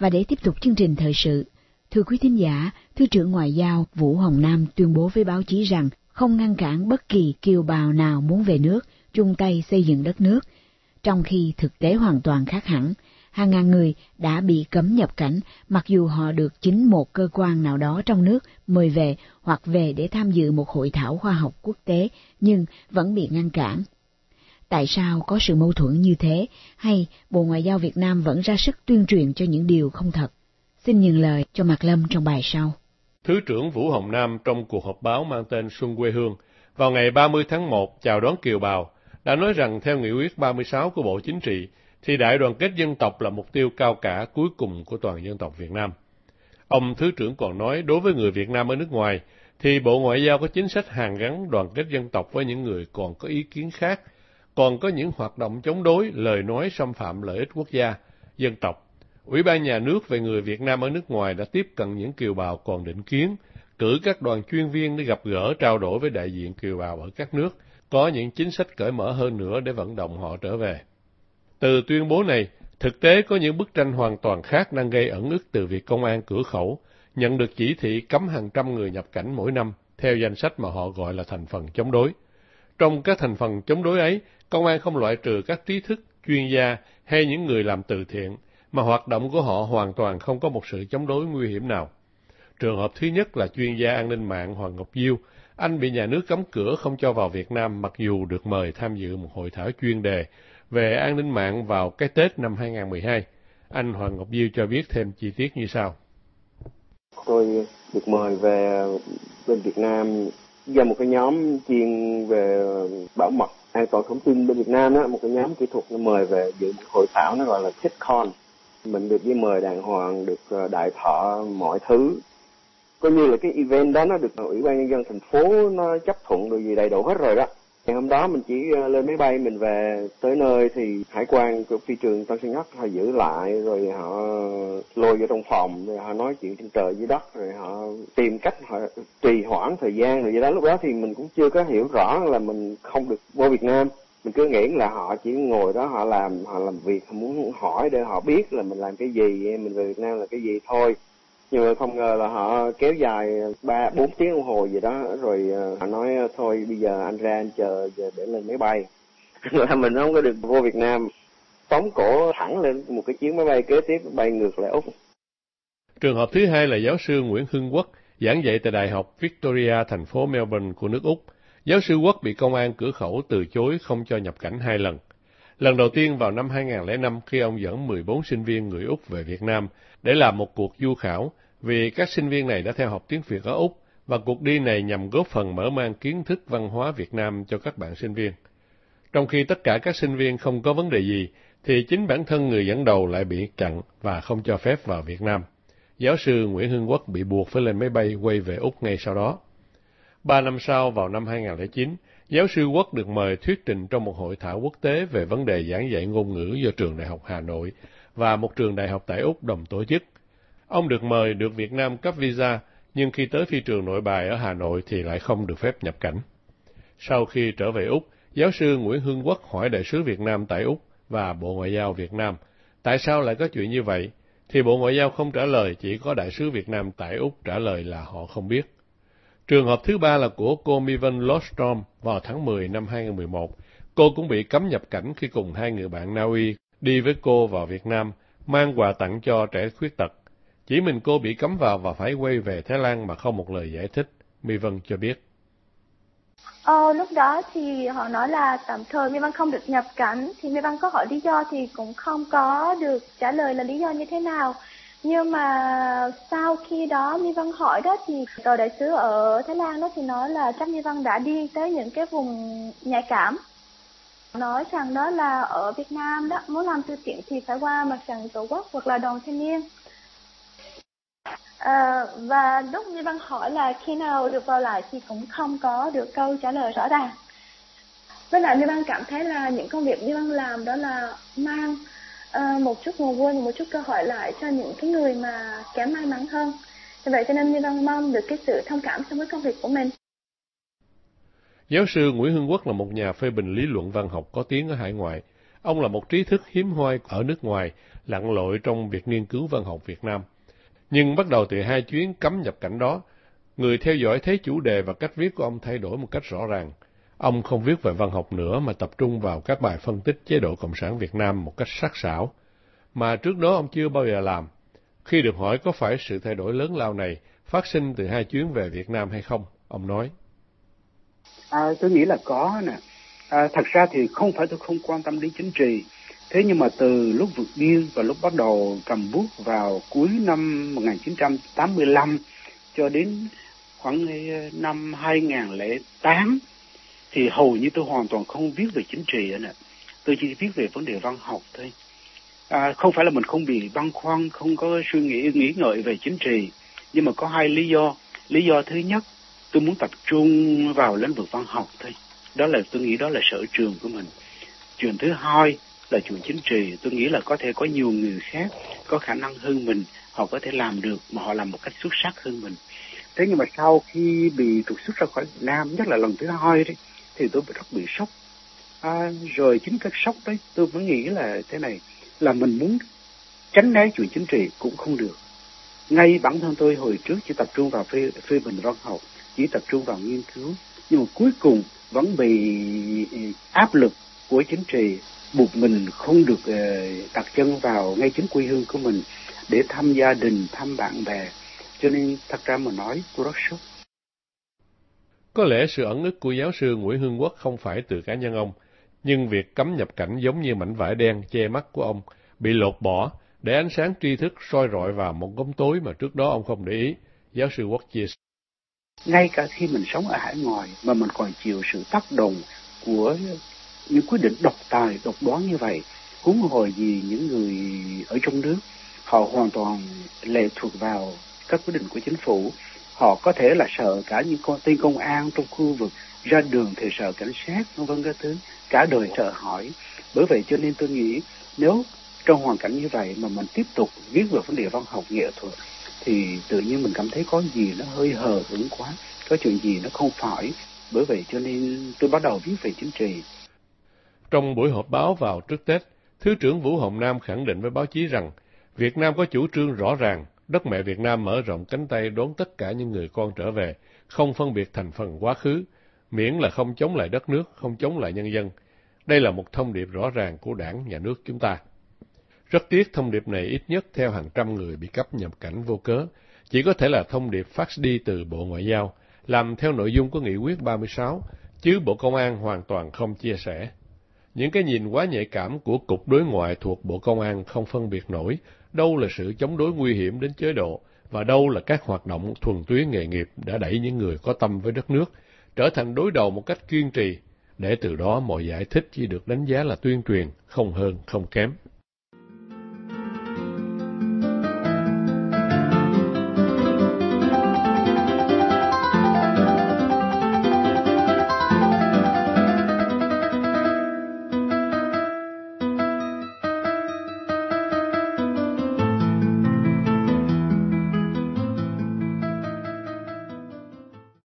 Và để tiếp tục chương trình thời sự, thưa quý thính giả, Thứ trưởng Ngoại giao Vũ Hồng Nam tuyên bố với báo chí rằng không ngăn cản bất kỳ kiều bào nào muốn về nước, chung tay xây dựng đất nước, trong khi thực tế hoàn toàn khác hẳn. Hàng ngàn người đã bị cấm nhập cảnh mặc dù họ được chính một cơ quan nào đó trong nước mời về hoặc về để tham dự một hội thảo khoa học quốc tế nhưng vẫn bị ngăn cản tại sao có sự mâu thuẫn như thế, hay Bộ Ngoại giao Việt Nam vẫn ra sức tuyên truyền cho những điều không thật? Xin nhường lời cho Mạc Lâm trong bài sau. Thứ trưởng Vũ Hồng Nam trong cuộc họp báo mang tên Xuân Quê Hương vào ngày 30 tháng 1 chào đón kiều bào đã nói rằng theo nghị quyết 36 của Bộ Chính trị thì đại đoàn kết dân tộc là mục tiêu cao cả cuối cùng của toàn dân tộc Việt Nam. Ông Thứ trưởng còn nói đối với người Việt Nam ở nước ngoài thì Bộ Ngoại giao có chính sách hàn gắn đoàn kết dân tộc với những người còn có ý kiến khác còn có những hoạt động chống đối lời nói xâm phạm lợi ích quốc gia, dân tộc. Ủy ban nhà nước về người Việt Nam ở nước ngoài đã tiếp cận những kiều bào còn định kiến, cử các đoàn chuyên viên đi gặp gỡ trao đổi với đại diện kiều bào ở các nước, có những chính sách cởi mở hơn nữa để vận động họ trở về. Từ tuyên bố này, thực tế có những bức tranh hoàn toàn khác đang gây ẩn ức từ việc công an cửa khẩu nhận được chỉ thị cấm hàng trăm người nhập cảnh mỗi năm theo danh sách mà họ gọi là thành phần chống đối. Trong các thành phần chống đối ấy, công an không loại trừ các trí thức, chuyên gia hay những người làm từ thiện, mà hoạt động của họ hoàn toàn không có một sự chống đối nguy hiểm nào. Trường hợp thứ nhất là chuyên gia an ninh mạng Hoàng Ngọc Diêu. Anh bị nhà nước cấm cửa không cho vào Việt Nam mặc dù được mời tham dự một hội thảo chuyên đề về an ninh mạng vào cái Tết năm 2012. Anh Hoàng Ngọc Diêu cho biết thêm chi tiết như sau. Tôi được mời về bên Việt Nam do một cái nhóm chuyên về thông tin bên Việt Nam đó, một cái nhóm kỹ thuật nó mời về dự hội thảo nó gọi là TechCon. Mình được đi mời đàng hoàng, được ờ, đại thọ mọi thứ. Coi như là cái event đó nó được Ủy ban Nhân dân thành phố nó chấp thuận được gì đầy đủ hết rồi đó. Ngày hôm đó mình chỉ ờ, lên máy bay, mình về tới nơi thì hải quan của phi trường Tân Sơn Nhất, họ giữ lại, rồi họ lôi vô trong phòng, rồi họ nói chuyện trên trời dưới đất, rồi họ tìm cách họ trì hoãn thời gian rồi vậy đó. Lúc đó thì mình cũng chưa có hiểu rõ là mình không được vô Việt Nam. Mình cứ nghĩ là họ chỉ ngồi đó, họ làm họ làm việc, họ muốn hỏi để họ biết là mình làm cái gì mình về Việt Nam là cái gì thôi nhưng mà không ngờ là họ kéo dài ba, bốn tiếng đồng hồ gì đó, rồi à, họ nói à, thôi, bây giờ anh ra anh chờ để lên máy bay. Là mình không có được vô việt nam. Tống cổ thẳng lên một cái chuyến máy bay kế tiếp, bay ngược lại úc. Trường hợp thứ hai là giáo sư nguyễn hưng quốc, giảng dạy tại đại học victoria, thành phố melbourne của nước úc. Giáo sư quốc bị công an cửa khẩu từ chối không cho nhập cảnh hai lần. Lần đầu tiên vào năm 2005 khi ông dẫn 14 sinh viên người Úc về Việt Nam để làm một cuộc du khảo vì các sinh viên này đã theo học tiếng Việt ở Úc và cuộc đi này nhằm góp phần mở mang kiến thức văn hóa Việt Nam cho các bạn sinh viên. Trong khi tất cả các sinh viên không có vấn đề gì, thì chính bản thân người dẫn đầu lại bị chặn và không cho phép vào Việt Nam. Giáo sư Nguyễn Hưng Quốc bị buộc phải lên máy bay quay về Úc ngay sau đó. Ba năm sau, vào năm 2009, Giáo sư Quốc được mời thuyết trình trong một hội thảo quốc tế về vấn đề giảng dạy ngôn ngữ do Trường Đại học Hà Nội và một trường đại học tại Úc đồng tổ chức. Ông được mời được Việt Nam cấp visa, nhưng khi tới phi trường nội bài ở Hà Nội thì lại không được phép nhập cảnh. Sau khi trở về Úc, giáo sư Nguyễn Hương Quốc hỏi đại sứ Việt Nam tại Úc và Bộ Ngoại giao Việt Nam, tại sao lại có chuyện như vậy? Thì Bộ Ngoại giao không trả lời, chỉ có đại sứ Việt Nam tại Úc trả lời là họ không biết. Trường hợp thứ ba là của cô Mivan Lostrom vào tháng 10 năm 2011. Cô cũng bị cấm nhập cảnh khi cùng hai người bạn Na Uy đi với cô vào Việt Nam, mang quà tặng cho trẻ khuyết tật. Chỉ mình cô bị cấm vào và phải quay về Thái Lan mà không một lời giải thích, Mi Vân cho biết. Ờ, lúc đó thì họ nói là tạm thời Mi Vân không được nhập cảnh, thì Mi Vân có hỏi lý do thì cũng không có được trả lời là lý do như thế nào nhưng mà sau khi đó mi Văn hỏi đó thì tờ đại sứ ở Thái Lan đó thì nói là chắc mi Văn đã đi tới những cái vùng nhạy cảm. Nói rằng đó là ở Việt Nam đó muốn làm từ thiện thì phải qua mặt trận tổ quốc hoặc là đoàn thanh niên. À, và lúc mi văn hỏi là khi nào được vào lại thì cũng không có được câu trả lời rõ ràng. Với lại mi văn cảm thấy là những công việc mi văn làm đó là mang à, một chút ngồi quên một chút cơ hội lại cho những cái người mà kém may mắn hơn vì vậy cho nên Như Văn mong được cái sự thông cảm trong cái công việc của mình. Giáo sư Nguyễn Hưng Quốc là một nhà phê bình lý luận văn học có tiếng ở hải ngoại. Ông là một trí thức hiếm hoi ở nước ngoài, lặn lội trong việc nghiên cứu văn học Việt Nam. Nhưng bắt đầu từ hai chuyến cấm nhập cảnh đó, người theo dõi thấy chủ đề và cách viết của ông thay đổi một cách rõ ràng. Ông không viết về văn học nữa mà tập trung vào các bài phân tích chế độ Cộng sản Việt Nam một cách sắc sảo, mà trước đó ông chưa bao giờ làm. Khi được hỏi có phải sự thay đổi lớn lao này phát sinh từ hai chuyến về Việt Nam hay không, ông nói. À, tôi nghĩ là có nè. À, thật ra thì không phải tôi không quan tâm đến chính trị, thế nhưng mà từ lúc vượt biên và lúc bắt đầu cầm bút vào cuối năm 1985 cho đến khoảng ờ, năm 2008 thì hầu như tôi hoàn toàn không biết về chính trị nữa tôi chỉ biết về vấn đề văn học thôi. À, không phải là mình không bị băn khoăn không có suy nghĩ nghĩ ngợi về chính trị. Nhưng mà có hai lý do. Lý do thứ nhất tôi muốn tập trung vào lĩnh vực văn học thôi. Đó là tôi nghĩ đó là sở trường của mình. Trường thứ hai là chuyện chính trị. Tôi nghĩ là có thể có nhiều người khác có khả năng hơn mình. Họ có thể làm được mà họ làm một cách xuất sắc hơn mình. Thế nhưng mà sau khi bị trục xuất ra khỏi Việt Nam nhất là lần thứ hai đấy thì tôi rất bị sốc. À, rồi chính cái sốc đấy tôi mới nghĩ là thế này là mình muốn tránh né chuyện chính trị cũng không được. Ngay bản thân tôi hồi trước chỉ tập trung vào phê, phê bình văn học chỉ tập trung vào nghiên cứu nhưng mà cuối cùng vẫn bị ừ, áp lực của chính trị buộc mình không được ờ, đặt chân vào ngay chính quê hương của mình để thăm gia đình thăm bạn bè. Cho nên thật ra mà nói tôi rất sốc. Có lẽ sự ẩn ức của giáo sư Nguyễn Hương Quốc không phải từ cá nhân ông, nhưng việc cấm nhập cảnh giống như mảnh vải đen che mắt của ông, bị lột bỏ để ánh sáng tri thức soi rọi vào một góc tối mà trước đó ông không để ý, giáo sư Quốc chia sẻ. Ngay cả khi mình sống ở hải ngoại mà mình còn chịu sự tác động của những quyết định độc tài, độc đoán như vậy, huống hồi gì những người ở trong nước, họ hoàn toàn lệ thuộc vào các quyết định của chính phủ họ có thể là sợ cả những con tin công an trong khu vực, ra đường thì sợ cảnh sát, vân vân các thứ. Cả đời sợ hỏi bởi vậy cho nên tôi nghĩ, nếu trong hoàn cảnh như vậy mà mình tiếp tục viết về vấn đề văn học nghệ thuật, thì tự nhiên mình cảm thấy có gì nó hơi hờ hững quá, có chuyện gì nó không phải. Bởi vậy cho nên tôi bắt đầu viết về chính trị. Trong buổi họp báo vào trước tết, thứ trưởng vũ hồng nam khẳng định với báo chí rằng, việt nam có chủ trương rõ ràng đất mẹ Việt Nam mở rộng cánh tay đón tất cả những người con trở về, không phân biệt thành phần quá khứ, miễn là không chống lại đất nước, không chống lại nhân dân. Đây là một thông điệp rõ ràng của đảng, nhà nước chúng ta. Rất tiếc thông điệp này ít nhất theo hàng trăm người bị cấp nhập cảnh vô cớ, chỉ có thể là thông điệp phát đi từ Bộ Ngoại giao, làm theo nội dung của Nghị quyết 36, chứ Bộ Công an hoàn toàn không chia sẻ. Những cái nhìn quá nhạy cảm của Cục Đối ngoại thuộc Bộ Công an không phân biệt nổi đâu là sự chống đối nguy hiểm đến chế độ và đâu là các hoạt động thuần túy nghề nghiệp đã đẩy những người có tâm với đất nước trở thành đối đầu một cách kiên trì, để từ đó mọi giải thích chỉ được đánh giá là tuyên truyền, không hơn, không kém.